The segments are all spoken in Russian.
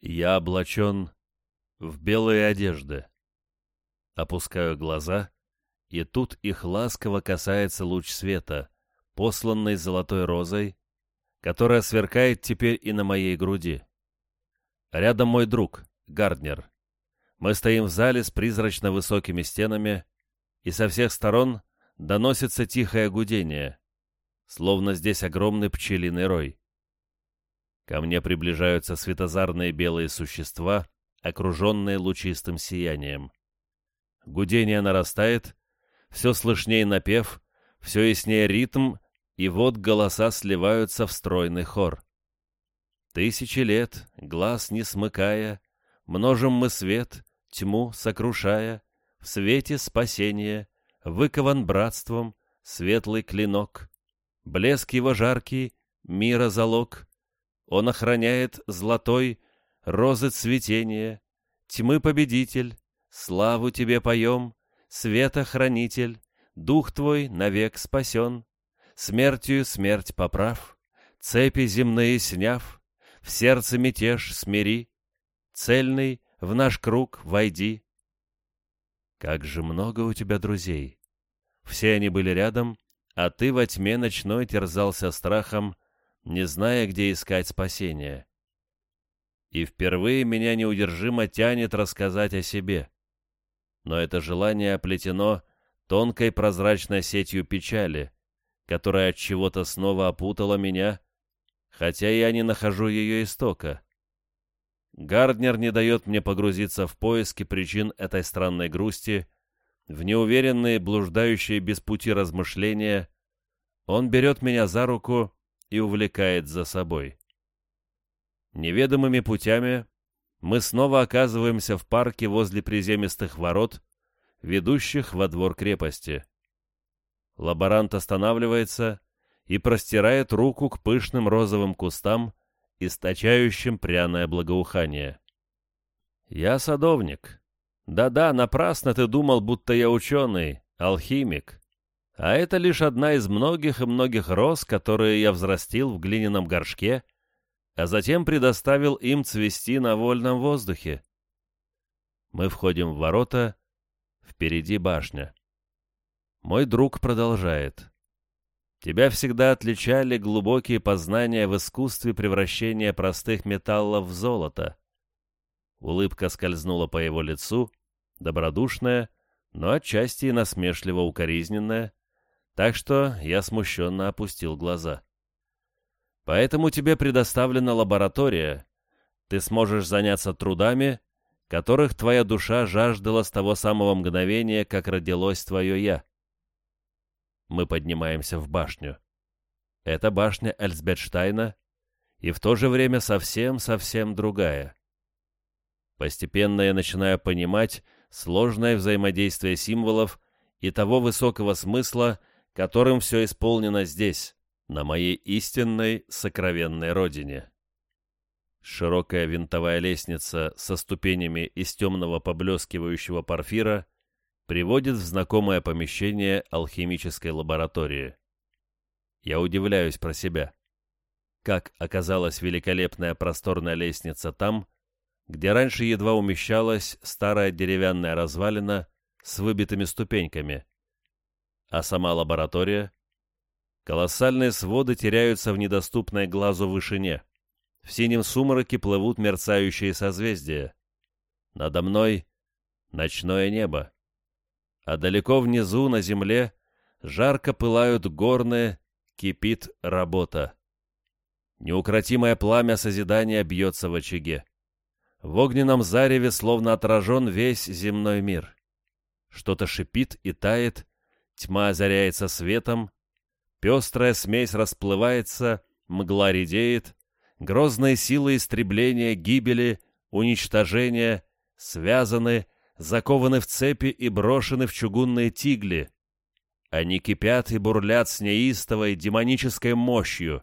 Я облачен в белые одежды. Опускаю глаза, и тут их ласково касается луч света, посланный золотой розой, которая сверкает теперь и на моей груди. Рядом мой друг, Гарднер. Мы стоим в зале с призрачно высокими стенами, и со всех сторон доносится тихое гудение, словно здесь огромный пчелиный рой. Ко мне приближаются светозарные белые существа, окруженные лучистым сиянием. Гудение нарастает, все слышнее напев, все яснее ритм, и вот голоса сливаются в стройный хор. Тысячи лет, глаз не смыкая, множим мы свет, тьму сокрушая, в свете спасения, выкован братством, светлый клинок. Блеск его жаркий, мира залог. Он охраняет золотой розы цветения, тьмы победитель, славу тебе поем, света хранитель, дух твой навек спасен, смертью смерть поправ, цепи земные сняв, в сердце мятеж смири, цельный в наш круг войди. Как же много у тебя друзей! Все они были рядом, а ты во тьме ночной терзался страхом, не зная, где искать спасения. И впервые меня неудержимо тянет рассказать о себе. Но это желание оплетено тонкой прозрачной сетью печали, которая от чего-то снова опутала меня, хотя я не нахожу ее истока. Гарднер не дает мне погрузиться в поиски причин этой странной грусти, в неуверенные, блуждающие без пути размышления. Он берет меня за руку и увлекает за собой. Неведомыми путями мы снова оказываемся в парке возле приземистых ворот, ведущих во двор крепости. Лаборант останавливается и простирает руку к пышным розовым кустам, источающим пряное благоухание. «Я садовник. Да-да, напрасно ты думал, будто я ученый, алхимик. А это лишь одна из многих и многих роз, которые я взрастил в глиняном горшке, а затем предоставил им цвести на вольном воздухе. Мы входим в ворота, впереди башня. Мой друг продолжает. Тебя всегда отличали глубокие познания в искусстве превращения простых металлов в золото. Улыбка скользнула по его лицу, добродушная, но отчасти и насмешливо укоризненная, так что я смущенно опустил глаза. Поэтому тебе предоставлена лаборатория. Ты сможешь заняться трудами, которых твоя душа жаждала с того самого мгновения, как родилось твое «я». Мы поднимаемся в башню. Это башня Эльсбетштайна, и в то же время совсем-совсем другая. Постепенно я начинаю понимать сложное взаимодействие символов и того высокого смысла, которым все исполнено здесь, на моей истинной сокровенной родине. Широкая винтовая лестница со ступенями из темного поблескивающего порфира приводит в знакомое помещение алхимической лаборатории. Я удивляюсь про себя. Как оказалась великолепная просторная лестница там, где раньше едва умещалась старая деревянная развалина с выбитыми ступеньками. А сама лаборатория Колоссальные своды теряются в недоступной глазу вышине. В синем сумраке плывут мерцающие созвездия. Надо мной ночное небо. А далеко внизу, на земле, жарко пылают горные, кипит работа. Неукротимое пламя созидания бьется в очаге. В огненном зареве словно отражен весь земной мир. Что-то шипит и тает, тьма озаряется светом, Пестрая смесь расплывается, мгла редеет, грозные силы истребления, гибели, уничтожения связаны, закованы в цепи и брошены в чугунные тигли. Они кипят и бурлят с неистовой демонической мощью,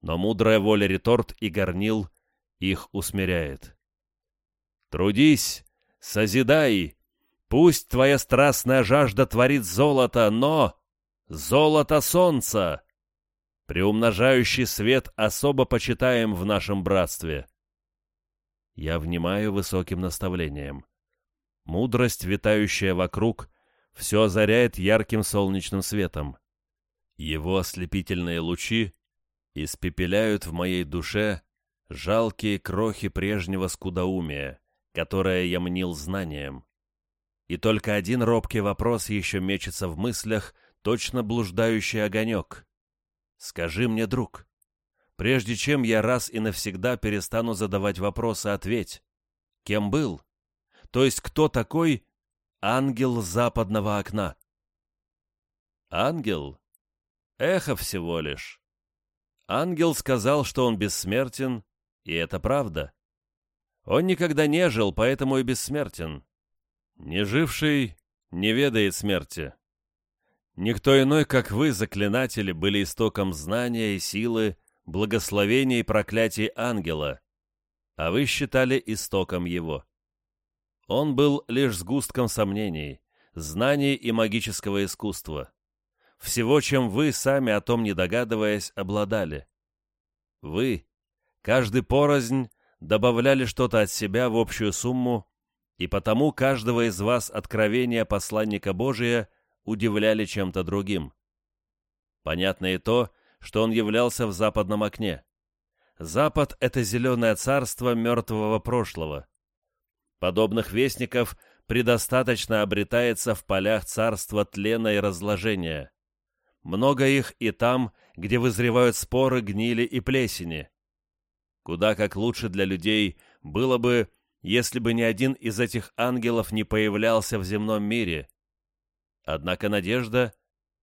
но мудрая воля реторт и горнил их усмиряет. Трудись, созидай, пусть твоя страстная жажда творит золото, но Золото солнца! Приумножающий свет особо почитаем в нашем братстве. Я внимаю высоким наставлением. Мудрость, витающая вокруг, все озаряет ярким солнечным светом. Его ослепительные лучи испепеляют в моей душе жалкие крохи прежнего скудоумия, которое я мнил знанием. И только один робкий вопрос еще мечется в мыслях, точно блуждающий огонек. Скажи мне, друг, прежде чем я раз и навсегда перестану задавать вопросы, ответь. Кем был? То есть кто такой ангел западного окна? Ангел? Эхо всего лишь. Ангел сказал, что он бессмертен, и это правда. Он никогда не жил, поэтому и бессмертен. Не живший не ведает смерти. Никто иной, как вы, заклинатели, были истоком знания и силы, благословения и проклятий ангела, а вы считали истоком его. Он был лишь сгустком сомнений, знаний и магического искусства. Всего, чем вы, сами о том не догадываясь, обладали. Вы, каждый порознь, добавляли что-то от себя в общую сумму, и потому каждого из вас откровения посланника Божия удивляли чем-то другим. Понятно и то, что он являлся в западном окне. Запад — это зеленое царство мертвого прошлого. Подобных вестников предостаточно обретается в полях царства тлена и разложения. Много их и там, где вызревают споры, гнили и плесени. Куда как лучше для людей было бы, если бы ни один из этих ангелов не появлялся в земном мире. Однако надежда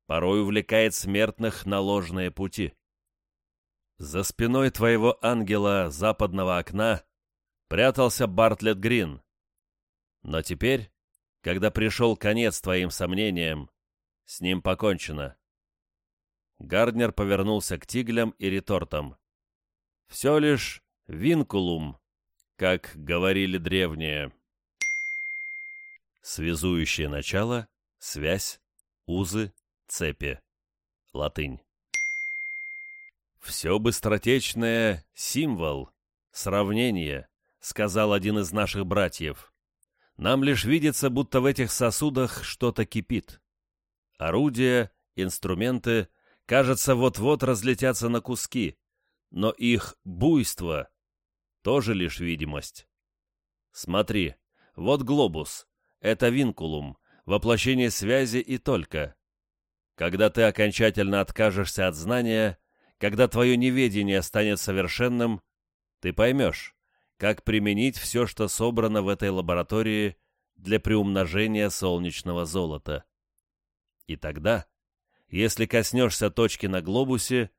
порой увлекает смертных на ложные пути. За спиной твоего ангела западного окна прятался Бартлетт Грин. Но теперь, когда пришел конец твоим сомнениям, с ним покончено. Гарднер повернулся к тиглям и ретортам. Все лишь винкулум, как говорили древние. Связующее начало, связь, узы, цепи. Латынь. «Все быстротечное — символ, сравнение», — сказал один из наших братьев. «Нам лишь видится, будто в этих сосудах что-то кипит. Орудия, инструменты, кажется, вот-вот разлетятся на куски, но их буйство тоже лишь видимость. Смотри, вот глобус, это винкулум, воплощение связи и только. Когда ты окончательно откажешься от знания, когда твое неведение станет совершенным, ты поймешь, как применить все, что собрано в этой лаборатории для приумножения солнечного золота. И тогда, если коснешься точки на глобусе,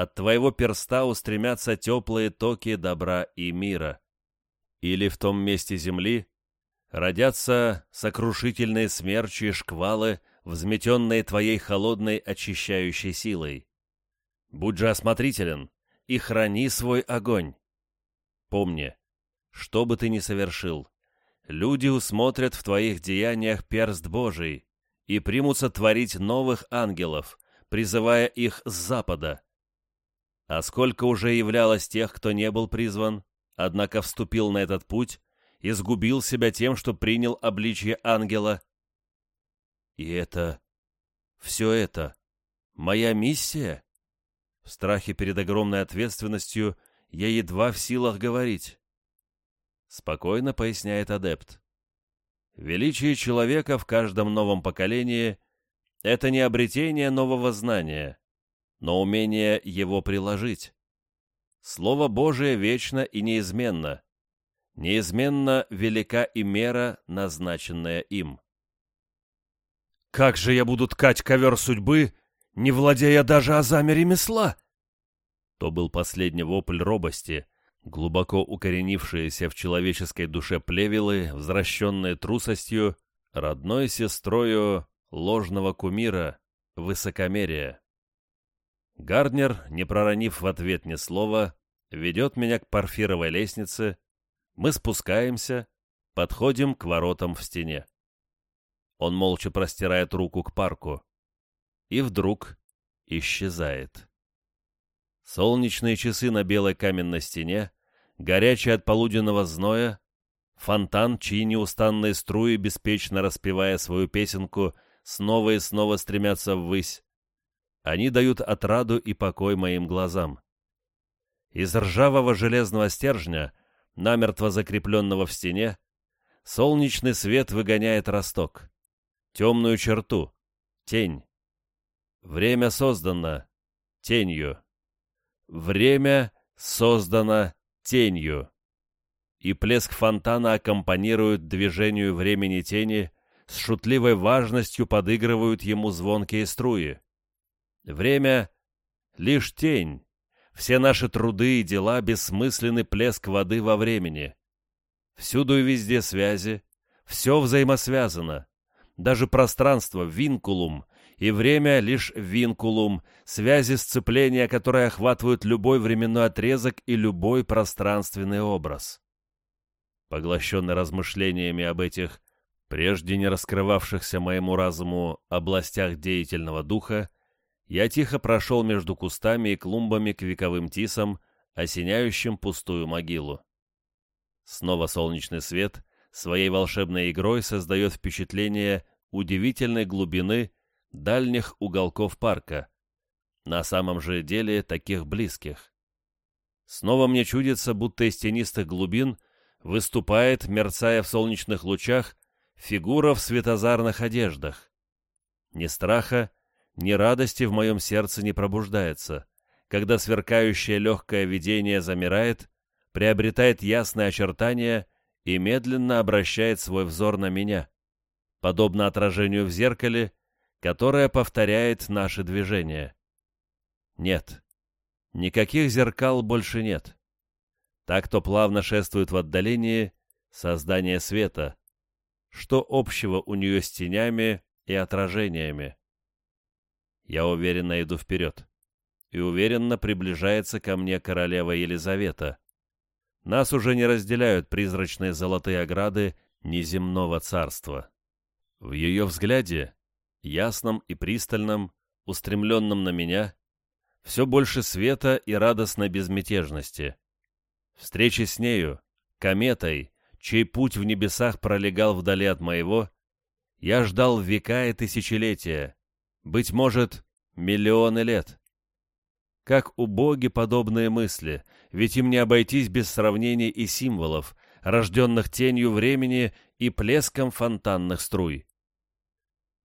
от твоего перста устремятся теплые токи добра и мира. Или в том месте земли родятся сокрушительные смерчи и шквалы, взметенные твоей холодной очищающей силой. Будь же осмотрителен и храни свой огонь. Помни, что бы ты ни совершил, люди усмотрят в твоих деяниях перст Божий и примутся творить новых ангелов, призывая их с запада. А сколько уже являлось тех, кто не был призван, однако вступил на этот путь и сгубил себя тем, что принял обличье ангела. И это... все это... моя миссия? В страхе перед огромной ответственностью я едва в силах говорить. Спокойно поясняет адепт. Величие человека в каждом новом поколении — это не обретение нового знания, но умение его приложить. Слово Божие вечно и неизменно. Неизменно велика и мера, назначенная им. «Как же я буду ткать ковер судьбы, не владея даже азами ремесла?» То был последний вопль робости, глубоко укоренившиеся в человеческой душе плевелы, возвращенные трусостью, родной сестрою ложного кумира, высокомерия. Гарднер, не проронив в ответ ни слова, ведет меня к парфировой лестнице. Мы спускаемся, подходим к воротам в стене. Он молча простирает руку к парку. И вдруг исчезает. Солнечные часы на белой каменной стене горячий от полуденного зноя, фонтан, чьи неустанные струи, беспечно распевая свою песенку, снова и снова стремятся ввысь. Они дают отраду и покой моим глазам. Из ржавого железного стержня, намертво закрепленного в стене, солнечный свет выгоняет росток, темную черту, тень. Время создано тенью. Время создано тенью. И плеск фонтана аккомпанирует движению времени тени, с шутливой важностью подыгрывают ему звонкие струи. Время — лишь тень. Все наши труды и дела — бессмысленный плеск воды во времени. Всюду и везде связи, все взаимосвязано. Даже пространство, винкулум, и время — лишь винкулум, связи сцепления, которые охватывают любой временной отрезок и любой пространственный образ. Поглощенный размышлениями об этих, прежде не раскрывавшихся моему разуму, областях деятельного духа, я тихо прошел между кустами и клумбами к вековым тисам, осеняющим пустую могилу. Снова солнечный свет своей волшебной игрой создает впечатление удивительной глубины дальних уголков парка, на самом же деле таких близких. Снова мне чудится, будто из тенистых глубин выступает, мерцая в солнечных лучах, фигура в светозарных одеждах. Ни страха, ни радости в моем сердце не пробуждается, когда сверкающее легкое видение замирает, приобретает ясные очертания и медленно обращает свой взор на меня, подобно отражению в зеркале, которое повторяет наши движения. Нет, никаких зеркал больше нет. Так, кто плавно шествует в отдалении, создание света. Что общего у нее с тенями и отражениями? Я уверенно иду вперед. И уверенно приближается ко мне королева Елизавета. Нас уже не разделяют призрачные золотые ограды неземного царства. В ее взгляде ясном и пристальном, устремленном на меня, все больше света и радостной безмятежности. Встречи с нею, кометой, чей путь в небесах пролегал вдали от моего, я ждал века и тысячелетия, быть может, миллионы лет. Как убоги подобные мысли, ведь им не обойтись без сравнений и символов, рожденных тенью времени и плеском фонтанных струй.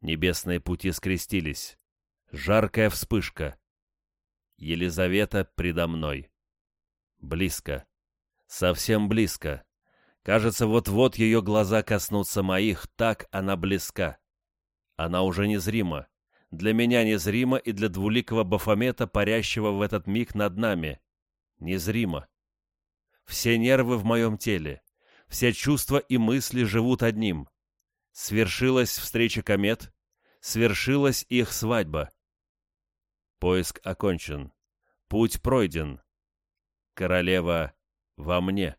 Небесные пути скрестились. Жаркая вспышка. Елизавета предо мной. Близко. Совсем близко. Кажется, вот-вот ее глаза коснутся моих, так она близка. Она уже незрима. Для меня незрима и для двуликого Бафомета, парящего в этот миг над нами. Незрима. Все нервы в моем теле, все чувства и мысли живут одним. Свершилась встреча комет, свершилась их свадьба. Поиск окончен. Путь пройден. Королева во мне.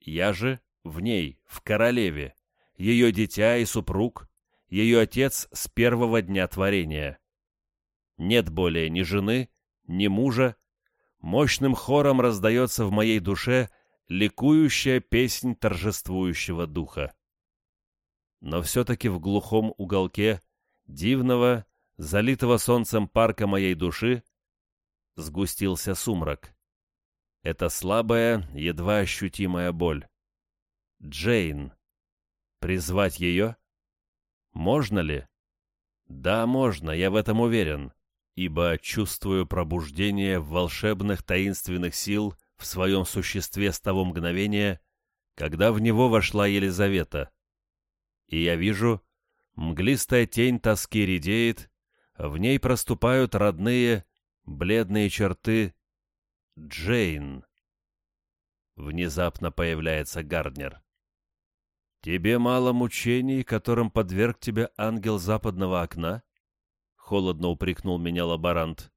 Я же в ней, в королеве, ее дитя и супруг, ее отец с первого дня творения. Нет более ни жены, ни мужа. Мощным хором раздается в моей душе ликующая песнь торжествующего духа но все-таки в глухом уголке дивного, залитого солнцем парка моей души, сгустился сумрак. Это слабая, едва ощутимая боль. Джейн. Призвать ее? Можно ли? Да, можно, я в этом уверен, ибо чувствую пробуждение волшебных таинственных сил в своем существе с того мгновения, когда в него вошла Елизавета и я вижу, мглистая тень тоски редеет, в ней проступают родные, бледные черты Джейн. Внезапно появляется Гарднер. «Тебе мало мучений, которым подверг тебя ангел западного окна?» — холодно упрекнул меня лаборант.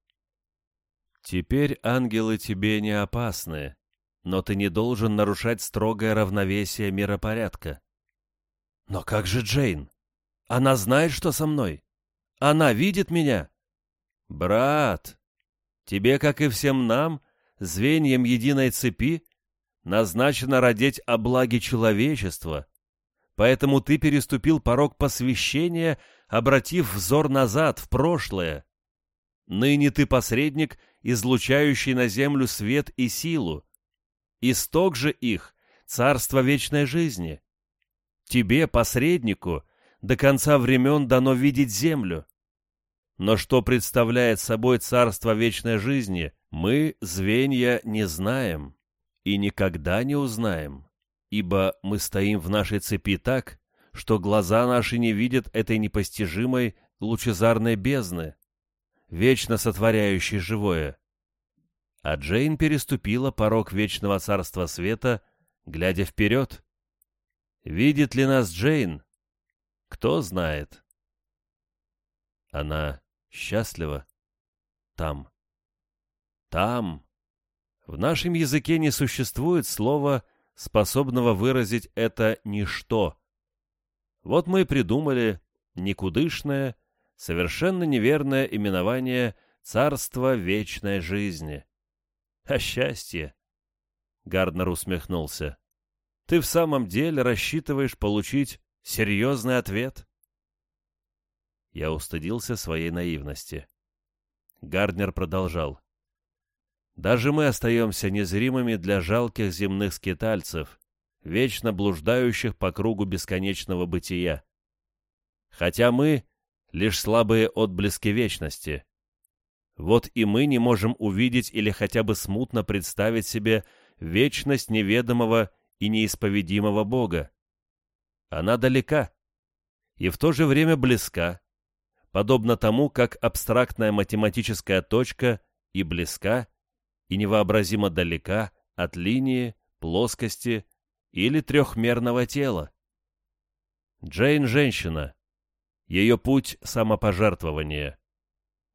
«Теперь ангелы тебе не опасны, но ты не должен нарушать строгое равновесие миропорядка. Но как же Джейн? Она знает, что со мной. Она видит меня. Брат, тебе, как и всем нам, звеньям единой цепи, назначено родить о благе человечества, поэтому ты переступил порог посвящения, обратив взор назад, в прошлое. Ныне ты посредник, излучающий на землю свет и силу. Исток же их — царство вечной жизни. Тебе, посреднику, до конца времен дано видеть землю. Но что представляет собой царство вечной жизни, мы, звенья, не знаем и никогда не узнаем, ибо мы стоим в нашей цепи так, что глаза наши не видят этой непостижимой лучезарной бездны, вечно сотворяющей живое. А Джейн переступила порог вечного царства света, глядя вперед. Видит ли нас Джейн? Кто знает. Она счастлива там. Там. В нашем языке не существует слова, способного выразить это «ничто». Вот мы и придумали никудышное, совершенно неверное именование «Царство вечной жизни». А счастье? Гарднер усмехнулся. Ты в самом деле рассчитываешь получить серьезный ответ? Я устыдился своей наивности. Гарднер продолжал. Даже мы остаемся незримыми для жалких земных скитальцев, вечно блуждающих по кругу бесконечного бытия. Хотя мы — лишь слабые отблески вечности. Вот и мы не можем увидеть или хотя бы смутно представить себе вечность неведомого и неисповедимого Бога. Она далека и в то же время близка, подобно тому, как абстрактная математическая точка и близка, и невообразимо далека от линии, плоскости или трехмерного тела. Джейн – женщина. Ее путь – самопожертвование.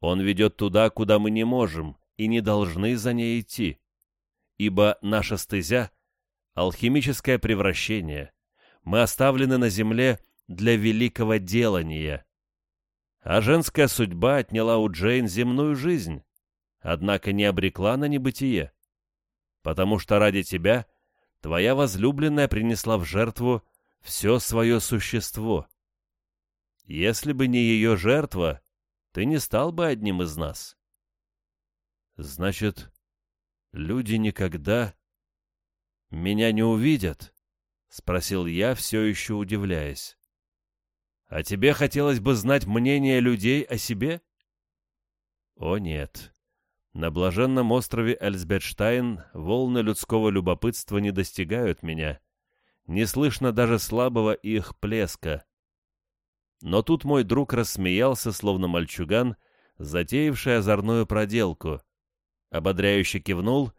Он ведет туда, куда мы не можем и не должны за ней идти, ибо наша стезя – алхимическое превращение. Мы оставлены на земле для великого делания. А женская судьба отняла у Джейн земную жизнь, однако не обрекла на небытие, потому что ради тебя твоя возлюбленная принесла в жертву все свое существо. Если бы не ее жертва, ты не стал бы одним из нас. Значит, люди никогда меня не увидят? — спросил я, все еще удивляясь. «А тебе хотелось бы знать мнение людей о себе?» «О нет. На блаженном острове Эльсбетштайн волны людского любопытства не достигают меня. Не слышно даже слабого их плеска. Но тут мой друг рассмеялся, словно мальчуган, затеявший озорную проделку. Ободряюще кивнул,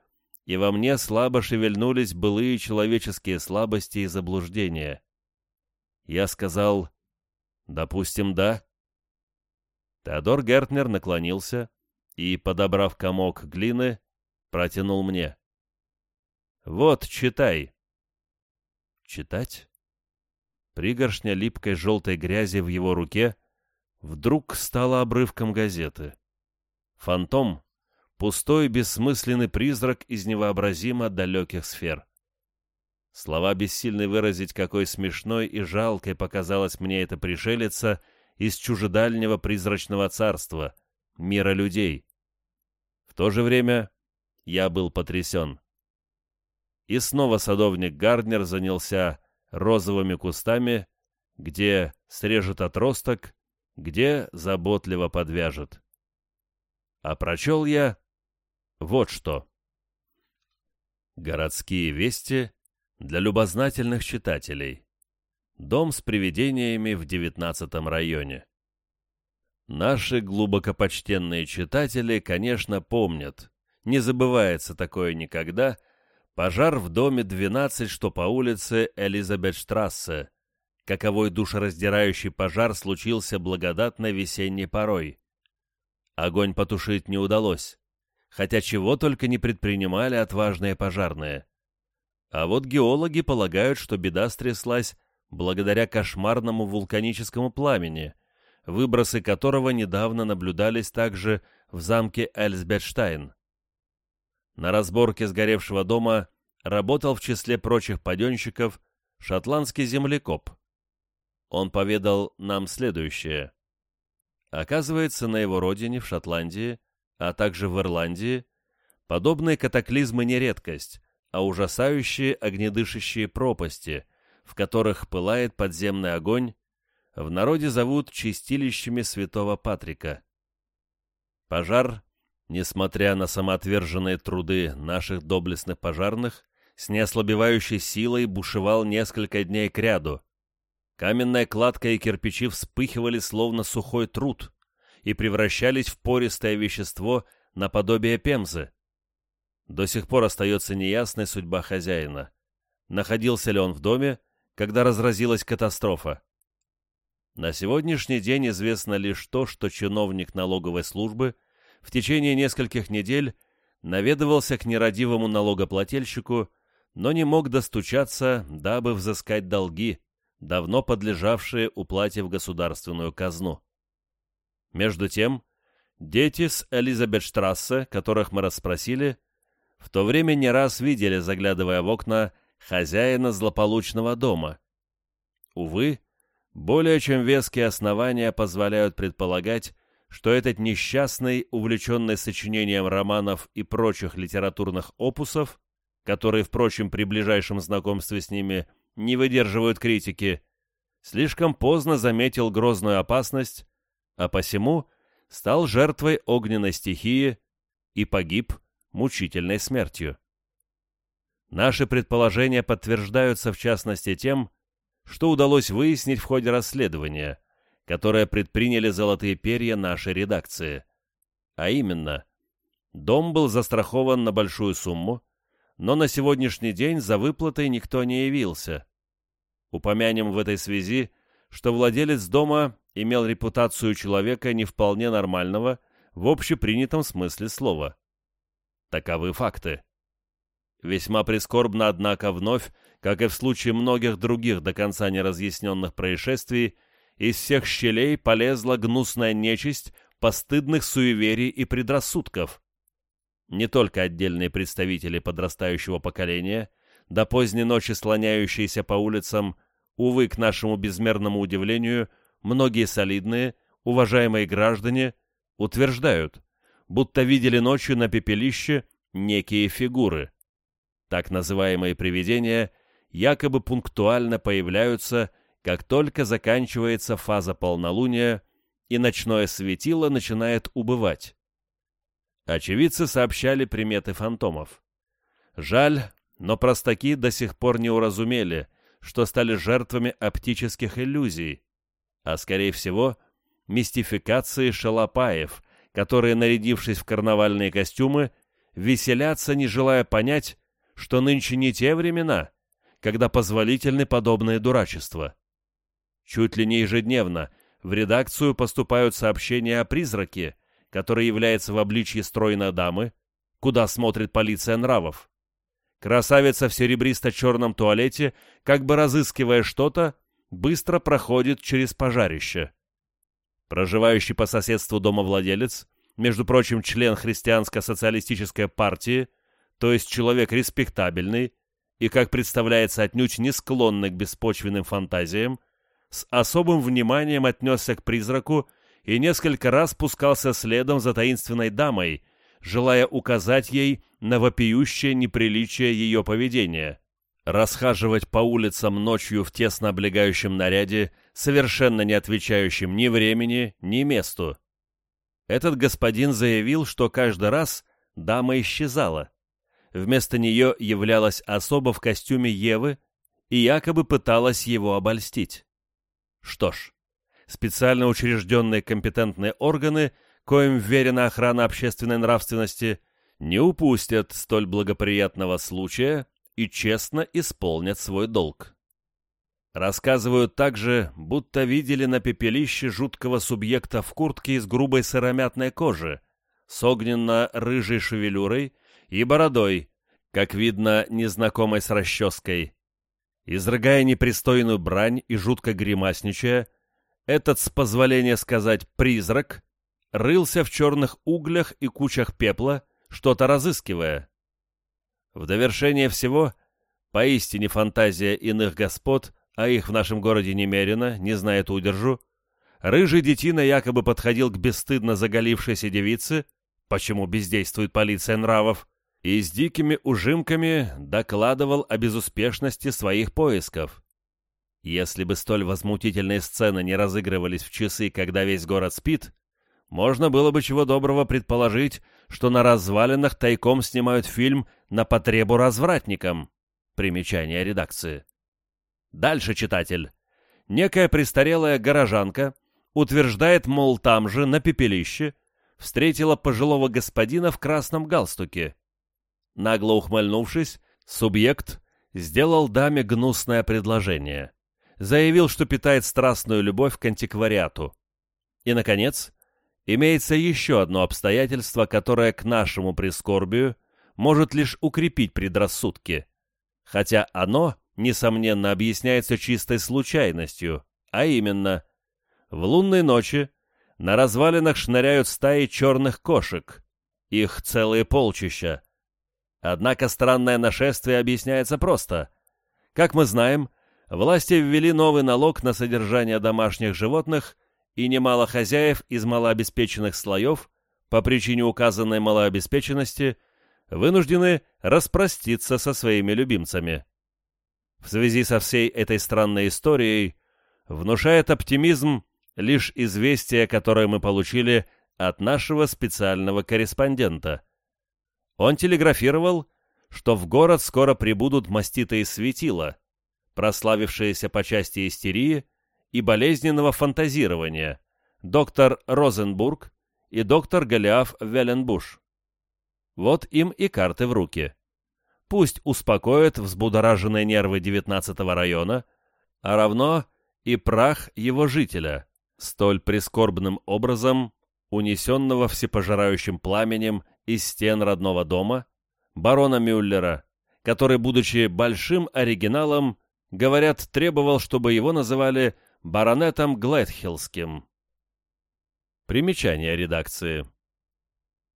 и во мне слабо шевельнулись былые человеческие слабости и заблуждения. Я сказал, «Допустим, да». Теодор Гертнер наклонился, и, подобрав комок глины, протянул мне. «Вот, читай». «Читать?» Пригоршня липкой желтой грязи в его руке вдруг стала обрывком газеты. «Фантом» — пустой бессмысленный призрак из невообразимо далеких сфер. Слова бессильны выразить, какой смешной и жалкой показалась мне эта пришелица из чужедальнего призрачного царства, мира людей. То же время я был потрясен. И снова садовник Гарднер занялся розовыми кустами, где срежет отросток, где заботливо подвяжет. А прочел я вот что. Городские вести для любознательных читателей. Дом с привидениями в девятнадцатом районе. Наши глубокопочтенные читатели, конечно, помнят, не забывается такое никогда, пожар в доме 12, что по улице Элизабетштрассе, каковой душераздирающий пожар случился благодатной весенней порой. Огонь потушить не удалось, хотя чего только не предпринимали отважные пожарные. А вот геологи полагают, что беда стряслась благодаря кошмарному вулканическому пламени – выбросы которого недавно наблюдались также в замке Эльсбетштайн. На разборке сгоревшего дома работал в числе прочих паденщиков шотландский землекоп. Он поведал нам следующее. Оказывается, на его родине, в Шотландии, а также в Ирландии, подобные катаклизмы не редкость, а ужасающие огнедышащие пропасти, в которых пылает подземный огонь, в народе зовут чистилищами святого Патрика. Пожар, несмотря на самоотверженные труды наших доблестных пожарных, с неослабевающей силой бушевал несколько дней кряду. Каменная кладка и кирпичи вспыхивали словно сухой труд и превращались в пористое вещество наподобие пемзы. До сих пор остается неясной судьба хозяина. Находился ли он в доме, когда разразилась катастрофа? На сегодняшний день известно лишь то, что чиновник налоговой службы в течение нескольких недель наведывался к нерадивому налогоплательщику, но не мог достучаться, дабы взыскать долги, давно подлежавшие уплате в государственную казну. Между тем, дети с Элизабетштрассе, которых мы расспросили, в то время не раз видели, заглядывая в окна, хозяина злополучного дома. Увы, более чем веские основания позволяют предполагать, что этот несчастный, увлеченный сочинением романов и прочих литературных опусов, которые, впрочем, при ближайшем знакомстве с ними не выдерживают критики, слишком поздно заметил грозную опасность, а посему стал жертвой огненной стихии и погиб мучительной смертью. Наши предположения подтверждаются в частности тем, что удалось выяснить в ходе расследования, которое предприняли «Золотые перья» нашей редакции. А именно, дом был застрахован на большую сумму, но на сегодняшний день за выплатой никто не явился. Упомянем в этой связи, что владелец дома имел репутацию человека не вполне нормального в общепринятом смысле слова. Таковы факты. Весьма прискорбно, однако, вновь, как и в случае многих других до конца неразъясненных происшествий, из всех щелей полезла гнусная нечисть постыдных суеверий и предрассудков. Не только отдельные представители подрастающего поколения, до поздней ночи слоняющиеся по улицам, увы, к нашему безмерному удивлению, многие солидные, уважаемые граждане утверждают, будто видели ночью на пепелище некие фигуры. Так называемые привидения якобы пунктуально появляются, как только заканчивается фаза полнолуния и ночное светило начинает убывать. Очевидцы сообщали приметы фантомов. Жаль, но простаки до сих пор не уразумели, что стали жертвами оптических иллюзий, а, скорее всего, мистификации шалопаев, которые, нарядившись в карнавальные костюмы, веселятся, не желая понять, что нынче не те времена, когда позволительны подобные дурачества. Чуть ли не ежедневно в редакцию поступают сообщения о призраке, который является в обличье стройной дамы, куда смотрит полиция нравов. Красавица в серебристо-черном туалете, как бы разыскивая что-то, быстро проходит через пожарище. Проживающий по соседству домовладелец, между прочим, член христианско-социалистической партии, то есть человек респектабельный и, как представляется, отнюдь не склонный к беспочвенным фантазиям, с особым вниманием отнесся к призраку и несколько раз спускался следом за таинственной дамой, желая указать ей на вопиющее неприличие ее поведения. Расхаживать по улицам ночью в тесно облегающем наряде, совершенно не отвечающем ни времени, ни месту. Этот господин заявил, что каждый раз дама исчезала. Вместо нее являлась особа в костюме Евы и якобы пыталась его обольстить. Что ж, специально учрежденные компетентные органы, коим верена охрана общественной нравственности, не упустят столь благоприятного случая и честно исполнят свой долг. Рассказывают также, будто видели на пепелище жуткого субъекта в куртке из грубой сыромятной кожи, с огненно-рыжей шевелюрой и бородой, как видно, незнакомой с расческой. Изрыгая непристойную брань и жутко гримасничая, этот, с позволения сказать, призрак, рылся в черных углях и кучах пепла, что-то разыскивая. В довершение всего, поистине фантазия иных господ, а их в нашем городе немерено, не знает удержу, рыжий детина якобы подходил к бесстыдно заголившейся девице, почему бездействует полиция нравов, и с дикими ужимками докладывал о безуспешности своих поисков. Если бы столь возмутительные сцены не разыгрывались в часы, когда весь город спит, можно было бы чего доброго предположить, что на развалинах тайком снимают фильм на потребу развратникам. Примечание редакции. Дальше, читатель. Некая престарелая горожанка утверждает, мол, там же, на пепелище, встретила пожилого господина в красном галстуке. Нагло ухмыльнувшись, субъект сделал даме гнусное предложение. Заявил, что питает страстную любовь к антиквариату. И, наконец, имеется еще одно обстоятельство, которое к нашему прискорбию может лишь укрепить предрассудки, хотя оно, несомненно, объясняется чистой случайностью, а именно, в лунной ночи на развалинах шныряют стаи черных кошек, их целые полчища. Однако странное нашествие объясняется просто. Как мы знаем, власти ввели новый налог на содержание домашних животных и немало хозяев из малообеспеченных слоев по причине указанной малообеспеченности вынуждены распроститься со своими любимцами. В связи со всей этой странной историей внушает оптимизм лишь известие, которое мы получили от нашего специального корреспондента. Он телеграфировал, что в город скоро прибудут маститые светила, прославившиеся по части истерии и болезненного фантазирования, доктор Розенбург и доктор Голиаф Веленбуш. Вот им и карты в руки. Пусть успокоят взбудораженные нервы 19-го района, а равно и прах его жителя, столь прискорбным образом унесенного всепожирающим пламенем из стен родного дома, барона Мюллера, который, будучи большим оригиналом, говорят, требовал, чтобы его называли баронетом Глэдхиллским. Примечание редакции.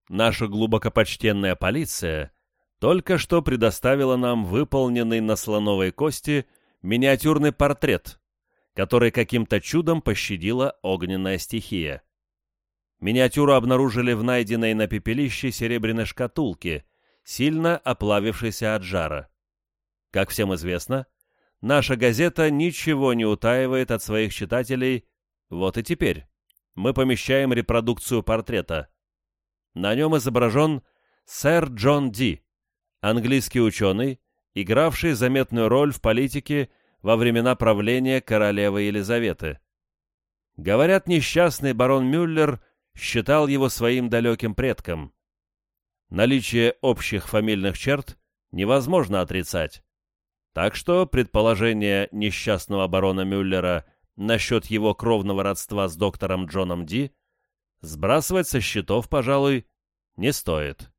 Наша глубокопочтенная полиция только что предоставила нам выполненный на слоновой кости миниатюрный портрет, который каким-то чудом пощадила огненная стихия. Миниатюру обнаружили в найденной на пепелище серебряной шкатулке, сильно оплавившейся от жара. Как всем известно, наша газета ничего не утаивает от своих читателей, вот и теперь мы помещаем репродукцию портрета. На нем изображен сэр Джон Ди, английский ученый, игравший заметную роль в политике во времена правления королевы Елизаветы. Говорят, несчастный барон Мюллер считал его своим далеким предком. Наличие общих фамильных черт невозможно отрицать. Так что предположение несчастного барона Мюллера насчет его кровного родства с доктором Джоном Ди сбрасывать со счетов, пожалуй, не стоит.